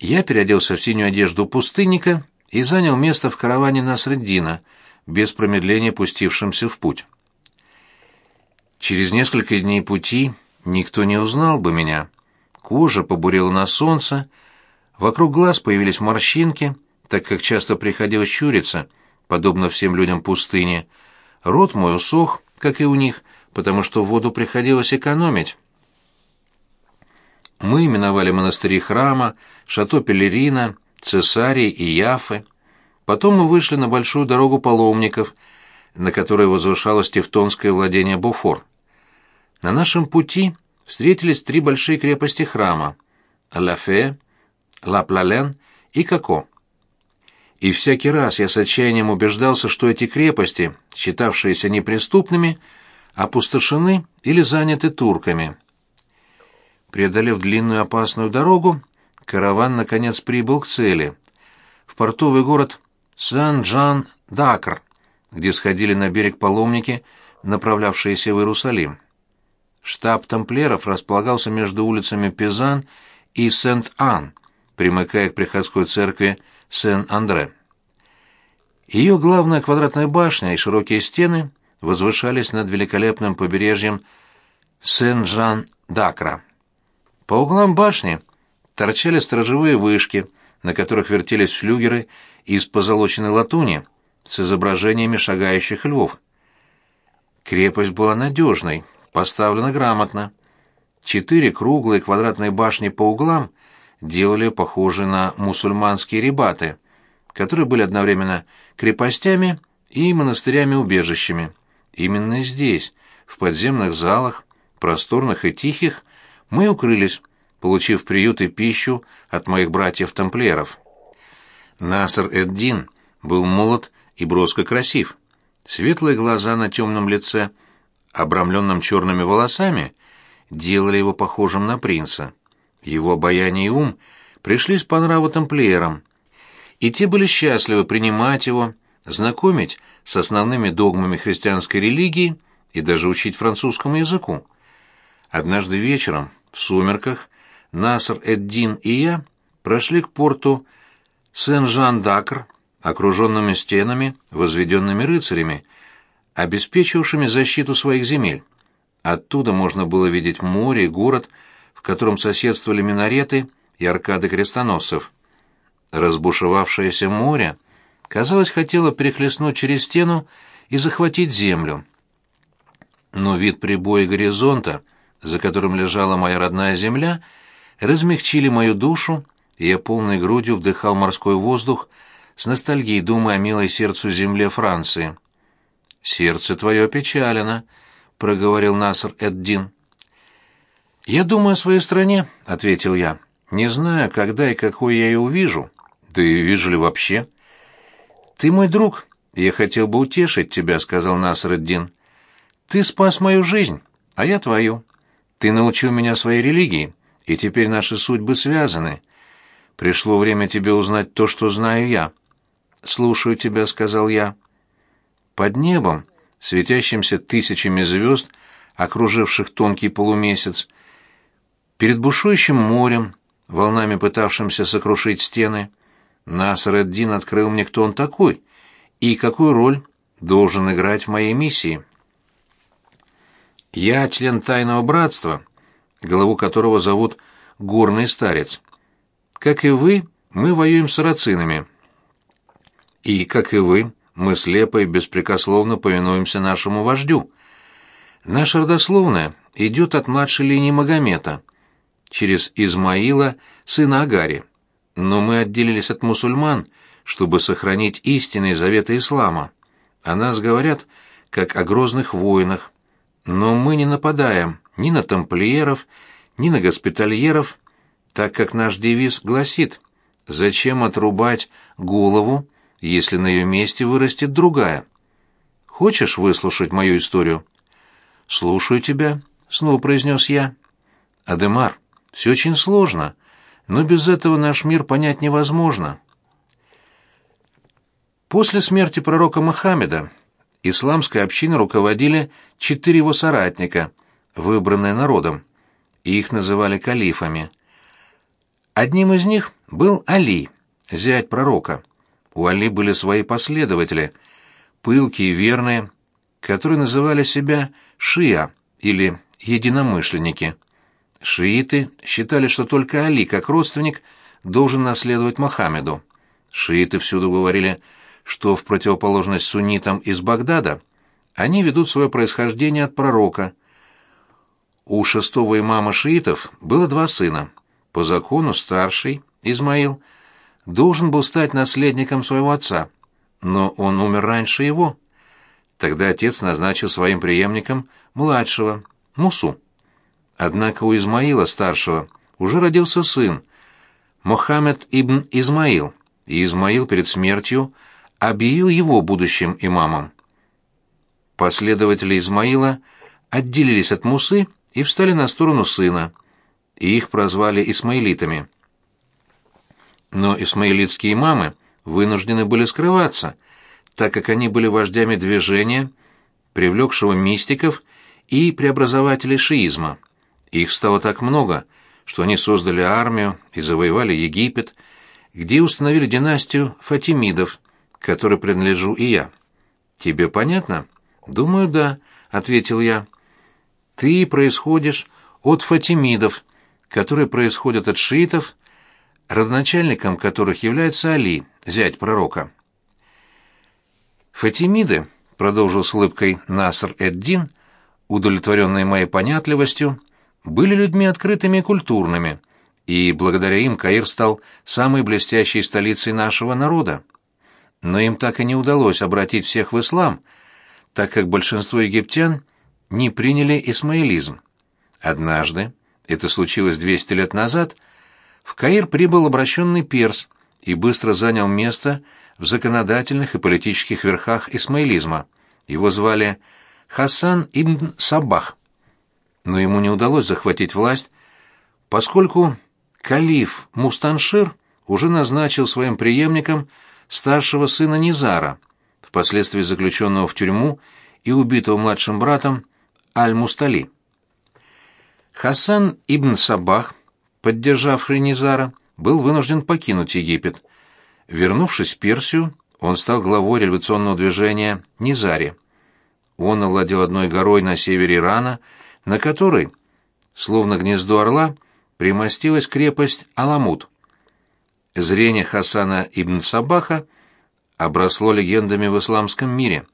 Я переоделся в синюю одежду пустынника и занял место в караване Насреддина, без промедления пустившимся в путь. Через несколько дней пути никто не узнал бы меня. Кожа побурела на солнце, вокруг глаз появились морщинки, так как часто приходилось щуриться, подобно всем людям пустыни. Рот мой усох, как и у них, потому что воду приходилось экономить. Мы именовали монастыри храма, шато Пелерина, Цесарии и Яфы. Потом мы вышли на большую дорогу паломников, на которой возвышалось тевтонское владение Бофор. На нашем пути встретились три большие крепости храма — Ла-Фе, Ла-Плален и Како. И всякий раз я с отчаянием убеждался, что эти крепости, считавшиеся неприступными, опустошены или заняты турками. Преодолев длинную опасную дорогу, караван наконец прибыл к цели — в портовый город Сан-Джан-Дакр, где сходили на берег паломники, направлявшиеся в Иерусалим. Штаб тамплиеров располагался между улицами Пизан и Сент-Ан, примыкая к приходской церкви Сен-Андре. Ее главная квадратная башня и широкие стены возвышались над великолепным побережьем Сен-Жан-Дакра. По углам башни торчали сторожевые вышки, на которых вертелись флюгеры из позолоченной латуни с изображениями шагающих львов. Крепость была надежной, поставлена грамотно. Четыре круглые квадратные башни по углам делали похожие на мусульманские рибаты, которые были одновременно крепостями и монастырями-убежищами. Именно здесь, в подземных залах, просторных и тихих, мы укрылись, получив приют и пищу от моих братьев-тамплиеров. Наср Эддин был молод и броско красив. Светлые глаза на темном лице, обрамленном черными волосами, делали его похожим на принца. Его обаяние и ум пришлись по нраву тамплиерам, и те были счастливы принимать его, знакомить с основными догмами христианской религии и даже учить французскому языку. Однажды вечером в сумерках Наср Эддин и я прошли к порту Сен-Жан-Дакр, окруженными стенами, возведенными рыцарями, обеспечивавшими защиту своих земель. Оттуда можно было видеть море и город, в котором соседствовали минареты и аркады крестоносцев. Разбушевавшееся море, казалось, хотело перехлестнуть через стену и захватить землю. Но вид прибоя горизонта — за которым лежала моя родная земля, размягчили мою душу, и я полной грудью вдыхал морской воздух с ностальгией, думая о милой сердцу земле Франции. «Сердце твое опечалено», — проговорил Наср Эддин. «Я думаю о своей стране», — ответил я. «Не знаю, когда и какой я ее увижу. Да и вижу ли вообще?» «Ты мой друг, я хотел бы утешить тебя», — сказал Наср Эддин. «Ты спас мою жизнь, а я твою. Ты научил меня своей религии, и теперь наши судьбы связаны. Пришло время тебе узнать то, что знаю я. Слушаю тебя, сказал я. Под небом, светящимся тысячами звезд, окруживших тонкий полумесяц, перед бушующим морем, волнами пытавшимся сокрушить стены, Насар эд открыл мне, кто он такой и какую роль должен играть в моей миссии. Я член тайного братства, главу которого зовут Горный Старец. Как и вы, мы воюем с сарацинами. И, как и вы, мы слепо и беспрекословно повинуемся нашему вождю. Наша родословная идет от младшей линии Магомета, через Измаила, сына Агари. Но мы отделились от мусульман, чтобы сохранить истинные заветы ислама. О нас говорят, как о грозных воинах, но мы не нападаем ни на тамплиеров, ни на госпитальеров, так как наш девиз гласит «Зачем отрубать голову, если на ее месте вырастет другая?» Хочешь выслушать мою историю?» «Слушаю тебя», — снова произнес я. «Адемар, все очень сложно, но без этого наш мир понять невозможно». После смерти пророка Мухаммеда исламской общиной руководили четыре его соратника, выбранные народом. Их называли калифами. Одним из них был Али, зять пророка. У Али были свои последователи, пылкие и верные, которые называли себя шиа или единомышленники. Шииты считали, что только Али, как родственник, должен наследовать Мохаммеду. Шииты всюду говорили, что в противоположность суннитам из Багдада они ведут свое происхождение от пророка. У шестого имама шиитов было два сына. По закону старший, Измаил, должен был стать наследником своего отца, но он умер раньше его. Тогда отец назначил своим преемником младшего, Мусу. Однако у Измаила старшего уже родился сын, Мохаммед ибн Измаил, и Измаил перед смертью объявил его будущим имамом. Последователи Измаила отделились от Мусы и встали на сторону сына, и их прозвали исмаилитами. Но исмаилитские имамы вынуждены были скрываться, так как они были вождями движения, привлекшего мистиков и преобразователей шиизма. Их стало так много – что они создали армию и завоевали Египет, где установили династию Фатимидов, которой принадлежу и я. Тебе понятно? Думаю, да, ответил я. Ты происходишь от Фатимидов, которые происходят от шиитов, родоначальником которых является Али, зять пророка. Фатимиды, продолжил с улыбкой Наср эд-Дин, удовлетворенный моей понятливостью, были людьми открытыми и культурными, и благодаря им Каир стал самой блестящей столицей нашего народа. Но им так и не удалось обратить всех в ислам, так как большинство египтян не приняли исмаилизм. Однажды, это случилось 200 лет назад, в Каир прибыл обращенный перс и быстро занял место в законодательных и политических верхах исмаилизма. Его звали Хасан ибн Сабах но ему не удалось захватить власть, поскольку калиф Мустаншир уже назначил своим преемником старшего сына Низара, впоследствии заключенного в тюрьму и убитого младшим братом Аль-Мустали. Хасан ибн Сабах, поддержавший Низара, был вынужден покинуть Египет. Вернувшись в Персию, он стал главой революционного движения Низари. Он овладел одной горой на севере Ирана на которой, словно гнездо орла, примостилась крепость Аламут. Зрение Хасана ибн Сабаха обросло легендами в исламском мире.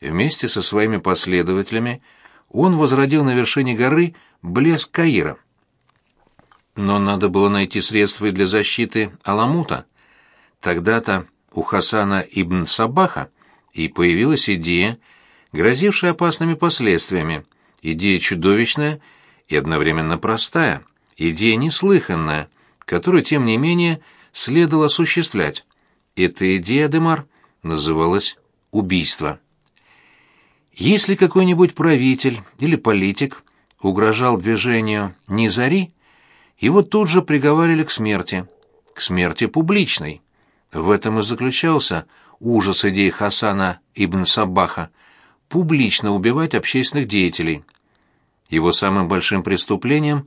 Вместе со своими последователями он возродил на вершине горы блеск Каира. Но надо было найти средства и для защиты Аламута. Тогда-то у Хасана ибн Сабаха и появилась идея, грозившая опасными последствиями – Идея чудовищная и одновременно простая, идея неслыханная, которую, тем не менее, следовало осуществлять. Эта идея, Демар, называлась «убийство». Если какой-нибудь правитель или политик угрожал движению «Низари», его тут же приговаривали к смерти, к смерти публичной. В этом и заключался ужас идеи Хасана ибн Сабаха – публично убивать общественных деятелей. Его самым большим преступлением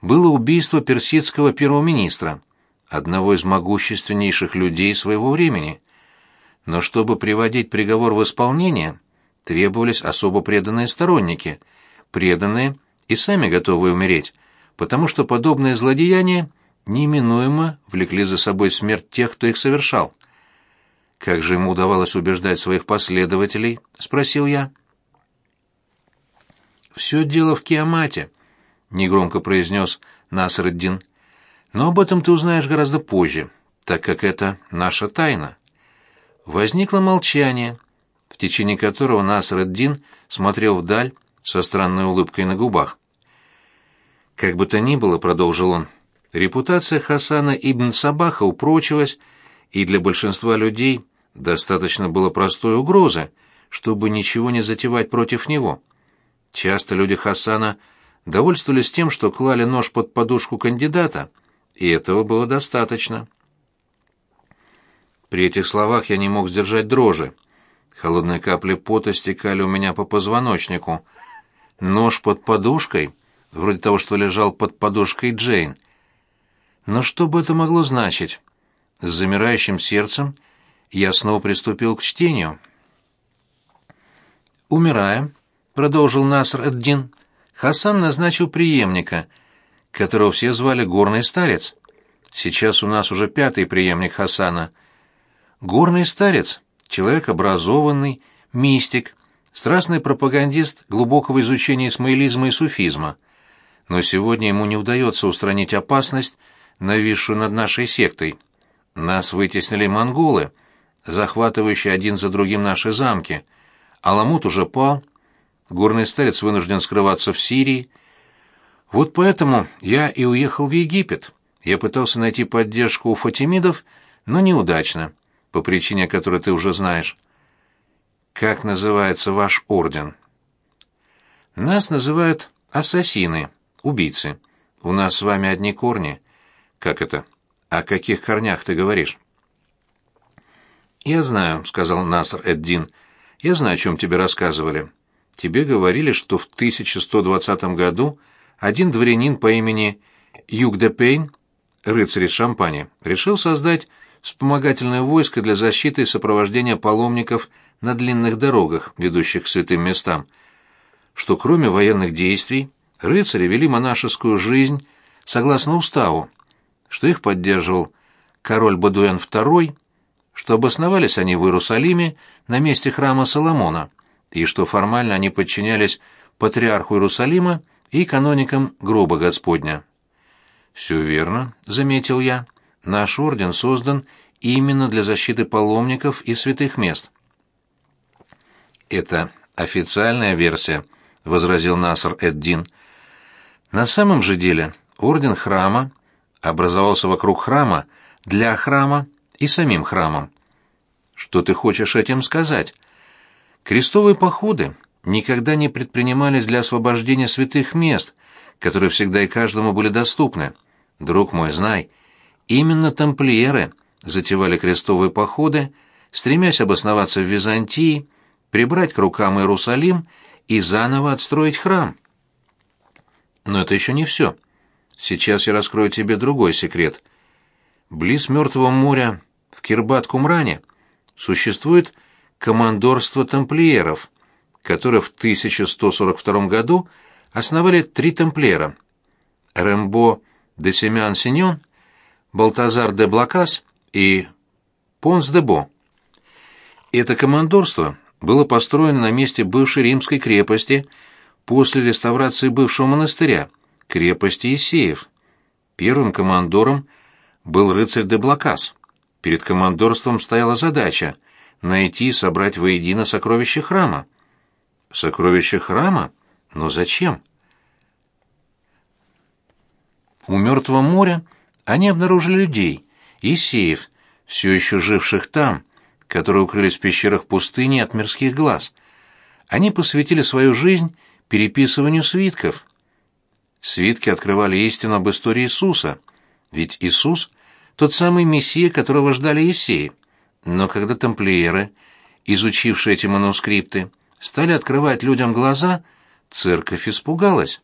было убийство персидского первого министра, одного из могущественнейших людей своего времени. Но чтобы приводить приговор в исполнение, требовались особо преданные сторонники, преданные и сами готовые умереть, потому что подобные злодеяния неминуемо влекли за собой смерть тех, кто их совершал. Как же ему удавалось убеждать своих последователей? спросил я. Все дело в Киамате, негромко произнес Насреддин. Но об этом ты узнаешь гораздо позже, так как это наша тайна. Возникло молчание, течение которого Насреддин смотрел вдаль со странной улыбкой на губах. Как бы то ни было, продолжил он, репутация Хасана ибн Сабаха упрочилась, и для большинства людей Достаточно было простой угрозы, чтобы ничего не затевать против него. Часто люди Хасана довольствовались тем, что клали нож под подушку кандидата, и этого было достаточно. При этих словах я не мог сдержать дрожи. Холодные капли пота стекали у меня по позвоночнику. Нож под подушкой, вроде того, что лежал под подушкой Джейн. Но что бы это могло значить? С замирающим сердцем я снова приступил к чтению. «Умирая», — продолжил Наср эд-Дин, — Хасан назначил преемника, которого все звали Горный Старец. Сейчас у нас уже пятый преемник Хасана. Горный Старец — человек образованный, мистик, страстный пропагандист глубокого изучения исмаилизма и суфизма. Но сегодня ему не удается устранить опасность, нависшую над нашей сектой. Нас вытеснили монголы, захватывающие один за другим наши замки. Аламут уже пал, горный старец вынужден скрываться в Сирии. Вот поэтому я и уехал в Египет. Я пытался найти поддержку у фатимидов, но неудачно, по причине, которой ты уже знаешь. Как называется ваш орден? Нас называют ассасины, убийцы. У нас с вами одни корни. Как это? О каких корнях ты говоришь? Я знаю, сказал Наср эд-Дин. Я знаю, о чем тебе рассказывали. Тебе говорили, что в 1120 году один дворянин по имени Юг де Пейн, рыцарь из Шампани, решил создать вспомогательное войско для защиты и сопровождения паломников на длинных дорогах, ведущих к святым местам, что кроме военных действий рыцари вели монашескую жизнь согласно уставу, что их поддерживал король Бадуэн II, что обосновались они в Иерусалиме на месте храма Соломона, и что формально они подчинялись патриарху Иерусалима и каноникам гроба Господня. «Все верно», — заметил я. «Наш орден создан именно для защиты паломников и святых мест». «Это официальная версия», — возразил Наср Эд-Дин. «На самом же деле орден храма образовался вокруг храма, для храма и самим храмом. Что ты хочешь этим сказать? Крестовые походы никогда не предпринимались для освобождения святых мест, которые всегда и каждому были доступны. Друг мой, знай, именно тамплиеры затевали крестовые походы, стремясь обосноваться в Византии, прибрать к рукам Иерусалим и заново отстроить храм. Но это еще не все. Сейчас я раскрою тебе другой секрет. Близ Мертвого моря, в Кирбат-Кумране, существует командорство тамплиеров, которое в 1142 году основали три тамплиера – Рембо де Семян-Синьон, Балтазар де Блакас и Понс де Бо. Это командорство было построено на месте бывшей римской крепости после реставрации бывшего монастыря – крепости Исеев. Первым командором был рыцарь де Блакас. Перед командорством стояла задача найти и собрать воедино сокровища храма. Сокровища храма? Но зачем? У Мертвого моря они обнаружили людей, Исеев, все еще живших там, которые укрылись в пещерах пустыни от мирских глаз. Они посвятили свою жизнь переписыванию свитков, Свитки открывали истину об истории Иисуса, ведь Иисус — тот самый Мессия, которого ждали Есеи. Но когда тамплиеры, изучившие эти манускрипты, стали открывать людям глаза, церковь испугалась.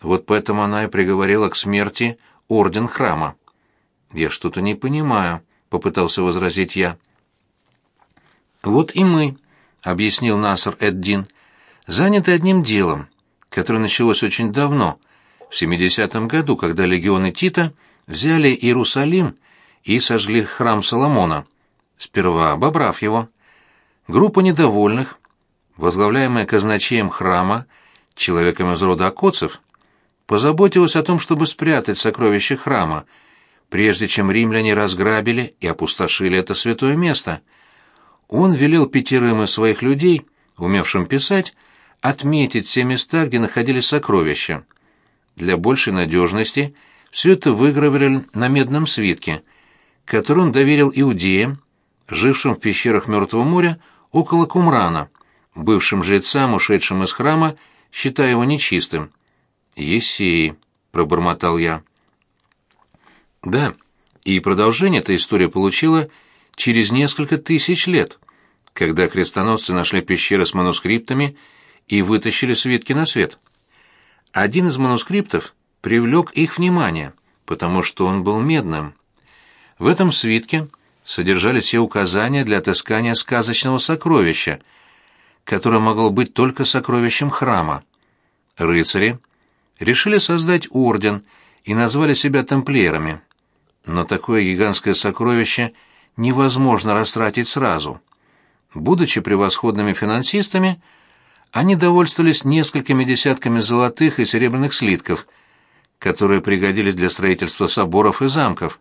Вот поэтому она и приговорила к смерти орден храма. «Я что-то не понимаю», — попытался возразить я. «Вот и мы», — объяснил Наср Эд-Дин, — «заняты одним делом, которое началось очень давно, в 70-м году, когда легионы Тита взяли Иерусалим и сожгли храм Соломона, сперва обобрав его. Группа недовольных, возглавляемая казначеем храма, человеком из рода Акоцев, позаботилась о том, чтобы спрятать сокровища храма, прежде чем римляне разграбили и опустошили это святое место. Он велел пятерым из своих людей, умевшим писать, отметить все места, где находились сокровища. Для большей надежности все это выгравировали на медном свитке, который он доверил иудеям, жившим в пещерах Мертвого моря около Кумрана, бывшим жрецам, ушедшим из храма, считая его нечистым. «Есеи», — пробормотал я. Да, и продолжение эта история получила через несколько тысяч лет, когда крестоносцы нашли пещеры с манускриптами и вытащили свитки на свет. Один из манускриптов привлек их внимание, потому что он был медным. В этом свитке содержались все указания для отыскания сказочного сокровища, которое могло быть только сокровищем храма. Рыцари решили создать орден и назвали себя тамплиерами. Но такое гигантское сокровище невозможно растратить сразу. Будучи превосходными финансистами, они довольствовались несколькими десятками золотых и серебряных слитков, которые пригодились для строительства соборов и замков.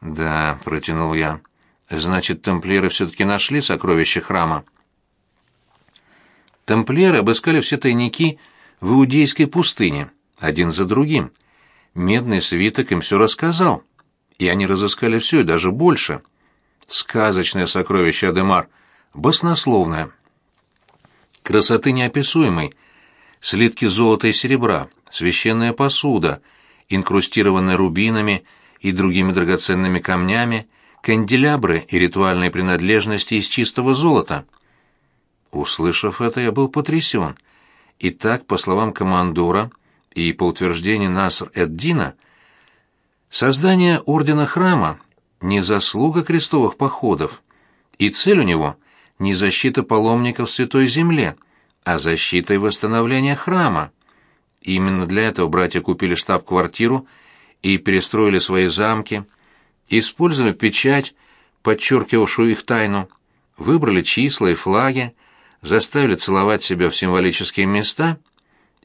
«Да», — протянул я, — «значит, тамплиеры все-таки нашли сокровище храма». Тамплиеры обыскали все тайники в Иудейской пустыне, один за другим. Медный свиток им все рассказал, и они разыскали все и даже больше. Сказочное сокровище Адемар, баснословное. Красоты неописуемой, слитки золота и серебра, священная посуда, инкрустированная рубинами и другими драгоценными камнями, канделябры и ритуальные принадлежности из чистого золота. Услышав это, я был потрясен — и так, по словам командора и по утверждению Наср-эд-Дина, создание ордена храма не заслуга крестовых походов, и цель у него не защита паломников в Святой Земле, а защита и восстановление храма. Именно для этого братья купили штаб-квартиру и перестроили свои замки, использовали печать, подчеркивавшую их тайну, выбрали числа и флаги, заставили целовать себя в символические места,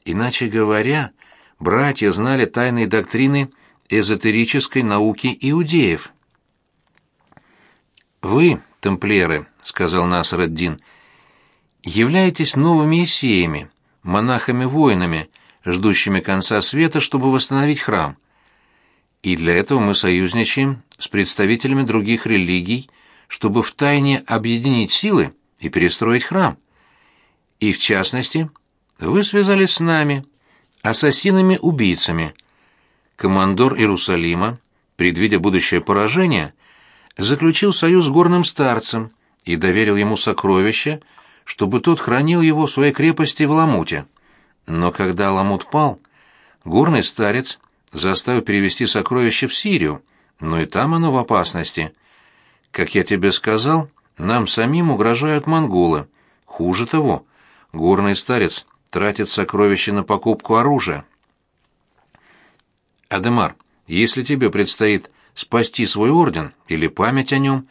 иначе говоря, братья знали тайные доктрины эзотерической науки иудеев. «Вы, тамплиеры», — сказал Наср-ад-Дин, — «являетесь новыми исеями, монахами-воинами, ждущими конца света, чтобы восстановить храм. И для этого мы союзничаем с представителями других религий, чтобы втайне объединить силы и перестроить храм. И в частности, вы связались с нами, ассасинами-убийцами. Командор Иерусалима, предвидя будущее поражение, заключил союз с горным старцем и доверил ему сокровище, чтобы тот хранил его в своей крепости в Ламуте. Но когда Ламут пал, горный старец заставил перевести сокровище в Сирию, но и там оно в опасности. Как я тебе сказал, нам самим угрожают монголы. Хуже того, горный старец тратит сокровища на покупку оружия. Адемар, если тебе предстоит спасти свой орден или память о нем,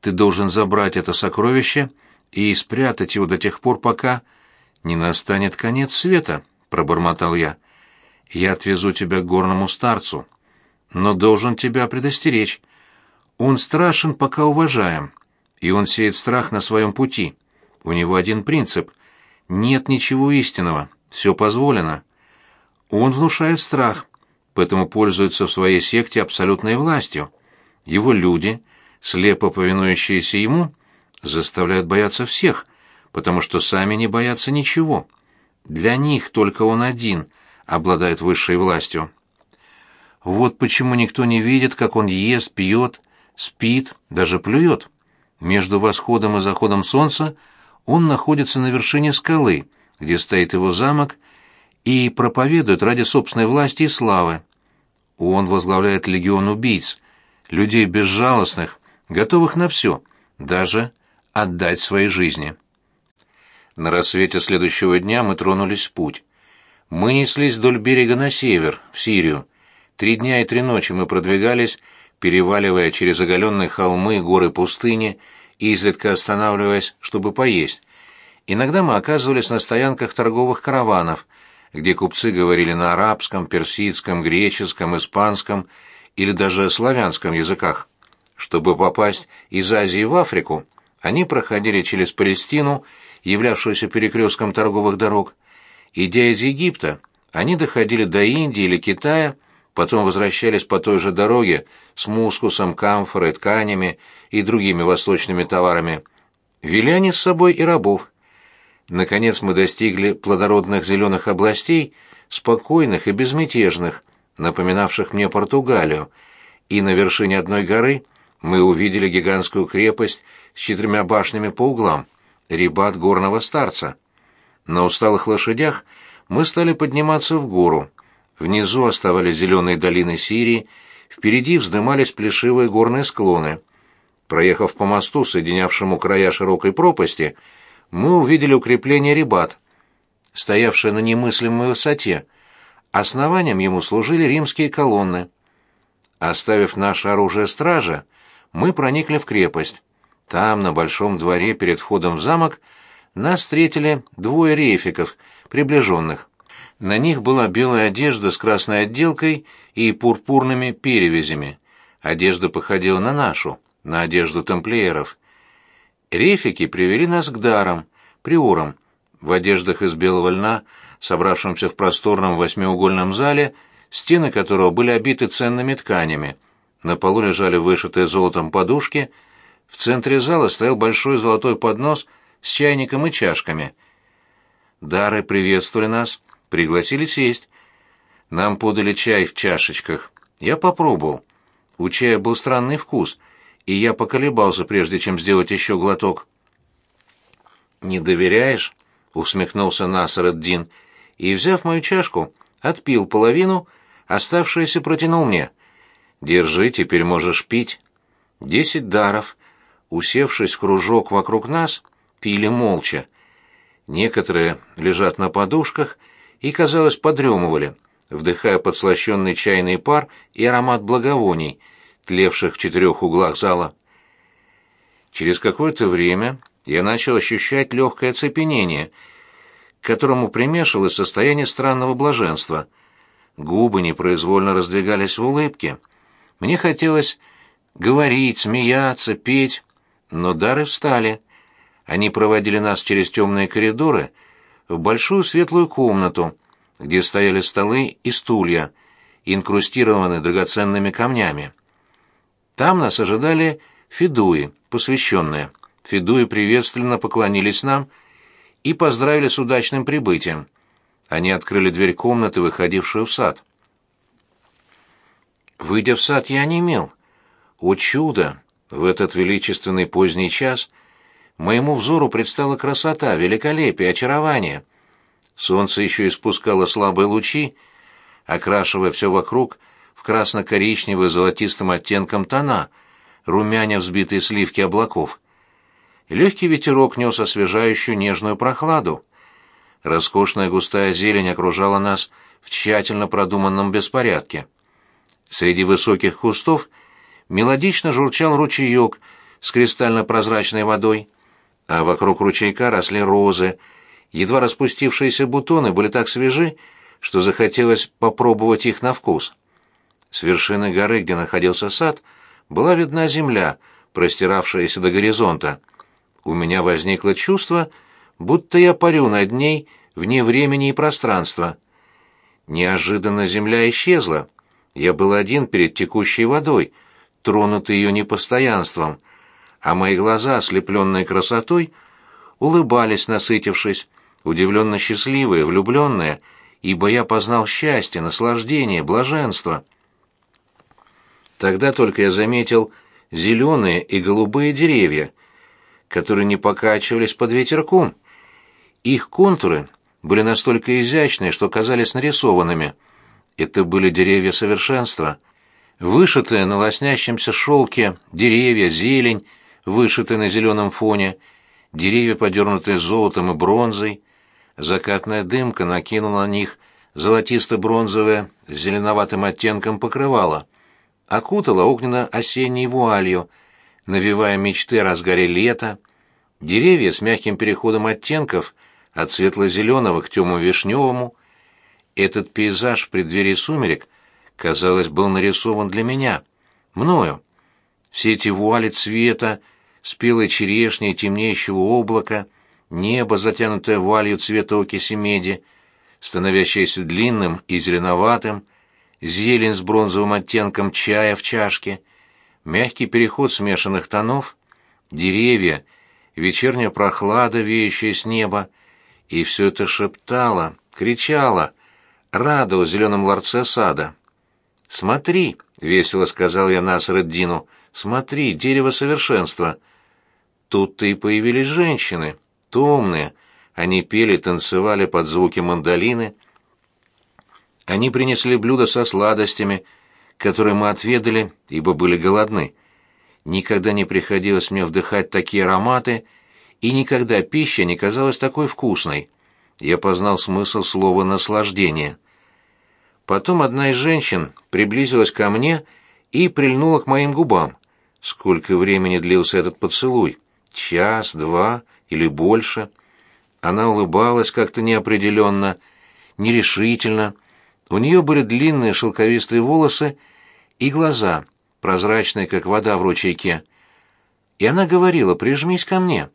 ты должен забрать это сокровище и спрятать его до тех пор, пока не настанет конец света, пробормотал я. Я отвезу тебя к горному старцу, но должен тебя предостеречь. Он страшен, пока уважаем, и он сеет страх на своем пути. У него один принцип нет ничего истинного, все позволено. Он внушает страх, поэтому пользуется в своей секте абсолютной властью. Его люди, слепо повинующиеся ему, заставляют бояться всех, потому что сами не боятся ничего. Для них только он один обладает высшей властью. Вот почему никто не видит, как он ест, пьет, спит, даже плюет. Между восходом и заходом солнца – он находится на вершине скалы, где стоит его замок, и проповедует ради собственной власти и славы. Он возглавляет легион убийц, людей безжалостных, готовых на все, даже отдать свои жизни. На рассвете следующего дня мы тронулись в путь. Мы неслись вдоль берега на север, в Сирию. Три дня и три ночи мы продвигались, переваливая через оголенные холмы, горы пустыни, изредка останавливаясь, чтобы поесть. Иногда мы оказывались на стоянках торговых караванов, где купцы говорили на арабском, персидском, греческом, испанском или даже славянском языках. Чтобы попасть из Азии в Африку, они проходили через Палестину, являвшуюся перекрестком торговых дорог. Идя из Египта, они доходили до Индии или Китая, потом возвращались по той же дороге с мускусом, камфорой, тканями и другими восточными товарами. Вели они с собой и рабов. Наконец мы достигли плодородных зеленых областей, спокойных и безмятежных, напоминавших мне Португалию, и на вершине одной горы мы увидели гигантскую крепость с четырьмя башнями по углам, ребат горного старца. На усталых лошадях мы стали подниматься в гору, Внизу оставались зеленые долины Сирии, впереди вздымались плешивые горные склоны. Проехав по мосту, соединявшему края широкой пропасти, мы увидели укрепление Рибат, стоявшее на немыслимой высоте. Основанием ему служили римские колонны. Оставив наше оружие стража, мы проникли в крепость. Там, на большом дворе перед входом в замок, нас встретили двое рейфиков, приближенных. На них была белая одежда с красной отделкой и пурпурными перевязями. Одежда походила на нашу, на одежду тамплиеров. Рефики привели нас к дарам, приорам, в одеждах из белого льна, собравшимся в просторном восьмиугольном зале, стены которого были обиты ценными тканями. На полу лежали вышитые золотом подушки, в центре зала стоял большой золотой поднос с чайником и чашками. Дары приветствовали нас, пригласили сесть. Нам подали чай в чашечках. Я попробовал. У чая был странный вкус, и я поколебался, прежде чем сделать еще глоток. «Не доверяешь?» — усмехнулся Насар-эд-Дин, и, взяв мою чашку, отпил половину, оставшееся протянул мне. «Держи, теперь можешь пить». Десять даров, усевшись в кружок вокруг нас, пили молча. Некоторые лежат на подушках и, казалось, подремывали, вдыхая подслащенный чайный пар и аромат благовоний, тлевших в четырех углах зала. Через какое-то время я начал ощущать легкое оцепенение, к которому примешивалось состояние странного блаженства. Губы непроизвольно раздвигались в улыбке. Мне хотелось говорить, смеяться, петь, но дары встали. Они проводили нас через темные коридоры в большую светлую комнату, где стояли столы и стулья, инкрустированные драгоценными камнями. Там нас ожидали фидуи, посвященные. Федуи приветственно поклонились нам и поздравили с удачным прибытием. Они открыли дверь комнаты, выходившую в сад. Выйдя в сад, я не имел. О чудо! В этот величественный поздний час моему взору предстала красота, великолепие, очарование. Солнце еще испускало слабые лучи, окрашивая все вокруг в красно-коричневый золотистым оттенком тона, румяня взбитые сливки облаков. Легкий ветерок нес освежающую нежную прохладу. Роскошная густая зелень окружала нас в тщательно продуманном беспорядке. Среди высоких кустов мелодично журчал ручеек с кристально-прозрачной водой, а вокруг ручейка росли розы. Едва распустившиеся бутоны были так свежи, что захотелось попробовать их на вкус. С вершины горы, где находился сад, была видна земля, простиравшаяся до горизонта. У меня возникло чувство, будто я парю над ней вне времени и пространства. Неожиданно земля исчезла. Я был один перед текущей водой, тронутый ее непостоянством, а мои глаза, ослепленные красотой, улыбались, насытившись, удивленно счастливые, влюбленные, ибо я познал счастье, наслаждение, блаженство. Тогда только я заметил зеленые и голубые деревья, которые не покачивались под ветерком. Их контуры были настолько изящные, что казались нарисованными. Это были деревья совершенства. Вышитые на лоснящемся шелке деревья, зелень, вышитые на зеленом фоне, деревья, подернутые золотом и бронзой. Закатная дымка накинула на них золотисто-бронзовое с зеленоватым оттенком покрывало, окутала огненно-осенней вуалью, навевая мечты о разгаре лета. Деревья с мягким переходом оттенков от светло-зеленого к темно-вишневому. Этот пейзаж в преддверии сумерек, казалось, был нарисован для меня, мною. Все эти вуали цвета, спелой черешни и темнеющего облака, небо, затянутое вуалью цвета окиси меди, становящееся длинным и зеленоватым, зелень с бронзовым оттенком чая в чашке — мягкий переход смешанных тонов, деревья, вечерняя прохлада, веющая с неба, и все это шептало, кричало, радовало зеленом ларце сада. «Смотри», — весело сказал я Насреддину, — «смотри, дерево совершенства». Тут-то и появились женщины, томные, они пели, танцевали под звуки мандолины. Они принесли блюдо со сладостями, которые мы отведали, ибо были голодны. Никогда не приходилось мне вдыхать такие ароматы, и никогда пища не казалась такой вкусной. Я познал смысл слова «наслаждение». Потом одна из женщин приблизилась ко мне и прильнула к моим губам. Сколько времени длился этот поцелуй? Час, два или больше? Она улыбалась как-то неопределенно, нерешительно. У нее были длинные шелковистые волосы и глаза, прозрачные, как вода в ручейке. И она говорила, прижмись ко мне.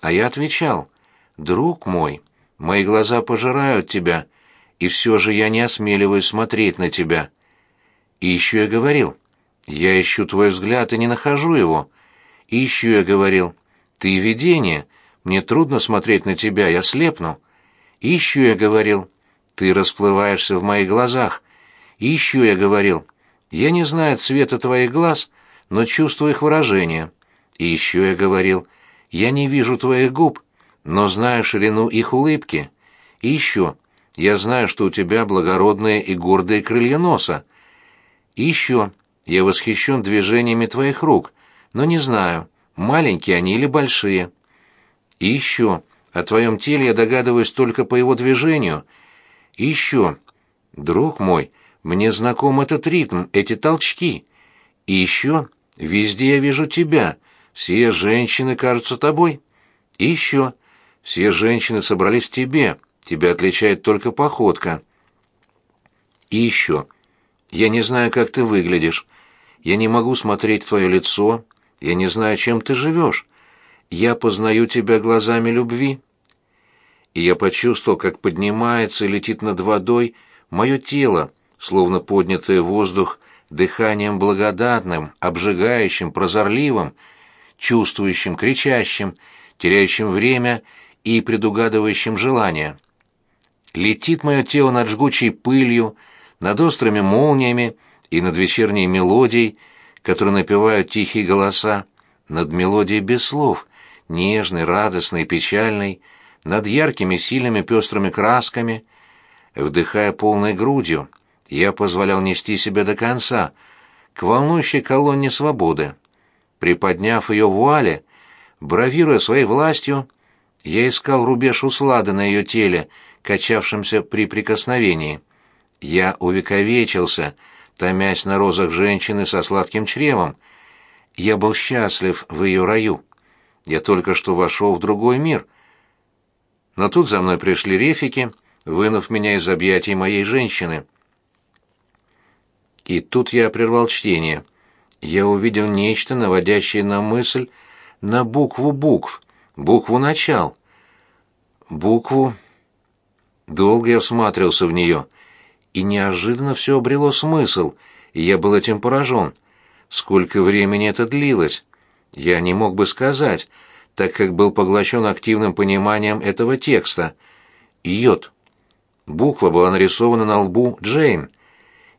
А я отвечал, друг мой, мои глаза пожирают тебя, и все же я не осмеливаюсь смотреть на тебя. И еще я говорил, я ищу твой взгляд и не нахожу его. И еще я говорил, ты видение, мне трудно смотреть на тебя, я слепну. И еще я говорил, ты расплываешься в моих глазах. И еще я говорил, я не знаю цвета твоих глаз, но чувствую их выражение. И еще я говорил, я не вижу твоих губ, но знаю ширину их улыбки. И еще, я знаю, что у тебя благородные и гордые крылья носа. И еще, я восхищен движениями твоих рук, но не знаю, маленькие они или большие. И еще, о твоем теле я догадываюсь только по его движению. И еще, друг мой, мне знаком этот ритм, эти толчки. И еще, везде я вижу тебя, все женщины кажутся тобой. И еще, все женщины собрались в тебе, тебя отличает только походка. И еще, я не знаю, как ты выглядишь, я не могу смотреть в твое лицо, я не знаю, чем ты живешь. Я познаю тебя глазами любви. И я почувствовал, как поднимается и летит над водой мое тело, словно поднятое в воздух дыханием благодатным, обжигающим, прозорливым, чувствующим, кричащим, теряющим время и предугадывающим желание. Летит мое тело над жгучей пылью, над острыми молниями и над вечерней мелодией, которые напевают тихие голоса, над мелодией без слов, нежной, радостной, печальной, над яркими, сильными, пестрыми красками. Вдыхая полной грудью, я позволял нести себя до конца, к волнующей колонне свободы. Приподняв ее вуале, бравируя своей властью, я искал рубеж услады на ее теле, качавшемся при прикосновении. Я увековечился, томясь на розах женщины со сладким чревом. Я был счастлив в ее раю. Я только что вошел в другой мир. Но тут за мной пришли рефики, вынув меня из объятий моей женщины. И тут я прервал чтение. Я увидел нечто, наводящее на мысль на букву букв, букву начал. Букву... Долго я всматривался в нее, и неожиданно все обрело смысл, и я был этим поражен. Сколько времени это длилось? Я не мог бы сказать, так как был поглощен активным пониманием этого текста. Йод. Буква была нарисована на лбу Джейн.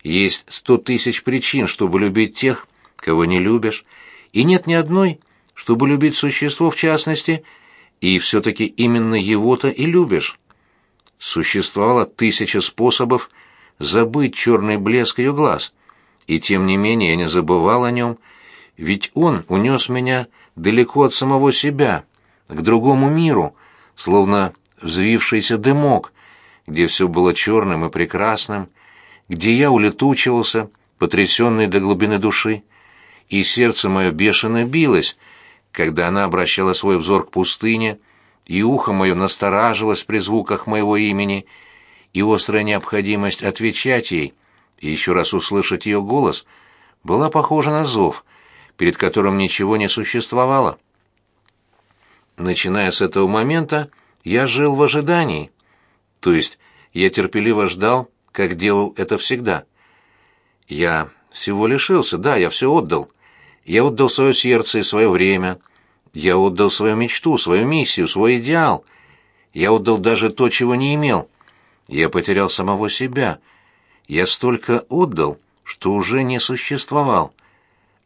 Есть сто тысяч причин, чтобы любить тех, кого не любишь, и нет ни одной, чтобы любить существо в частности, и все-таки именно его-то и любишь. Существовало тысяча способов забыть черный блеск ее глаз, и тем не менее я не забывал о нем, ведь он унес меня далеко от самого себя, к другому миру, словно взвившийся дымок, где все было черным и прекрасным, где я улетучивался, потрясенный до глубины души, и сердце мое бешено билось, когда она обращала свой взор к пустыне, и ухо мое настораживалось при звуках моего имени, и острая необходимость отвечать ей и еще раз услышать ее голос была похожа на зов, перед которым ничего не существовало. Начиная с этого момента, я жил в ожидании. То есть я терпеливо ждал, как делал это всегда. Я всего лишился, да, я все отдал. Я отдал свое сердце и свое время. Я отдал свою мечту, свою миссию, свой идеал. Я отдал даже то, чего не имел. Я потерял самого себя. Я столько отдал, что уже не существовал.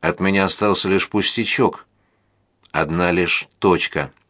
От меня остался лишь пустячок. Одна лишь точка —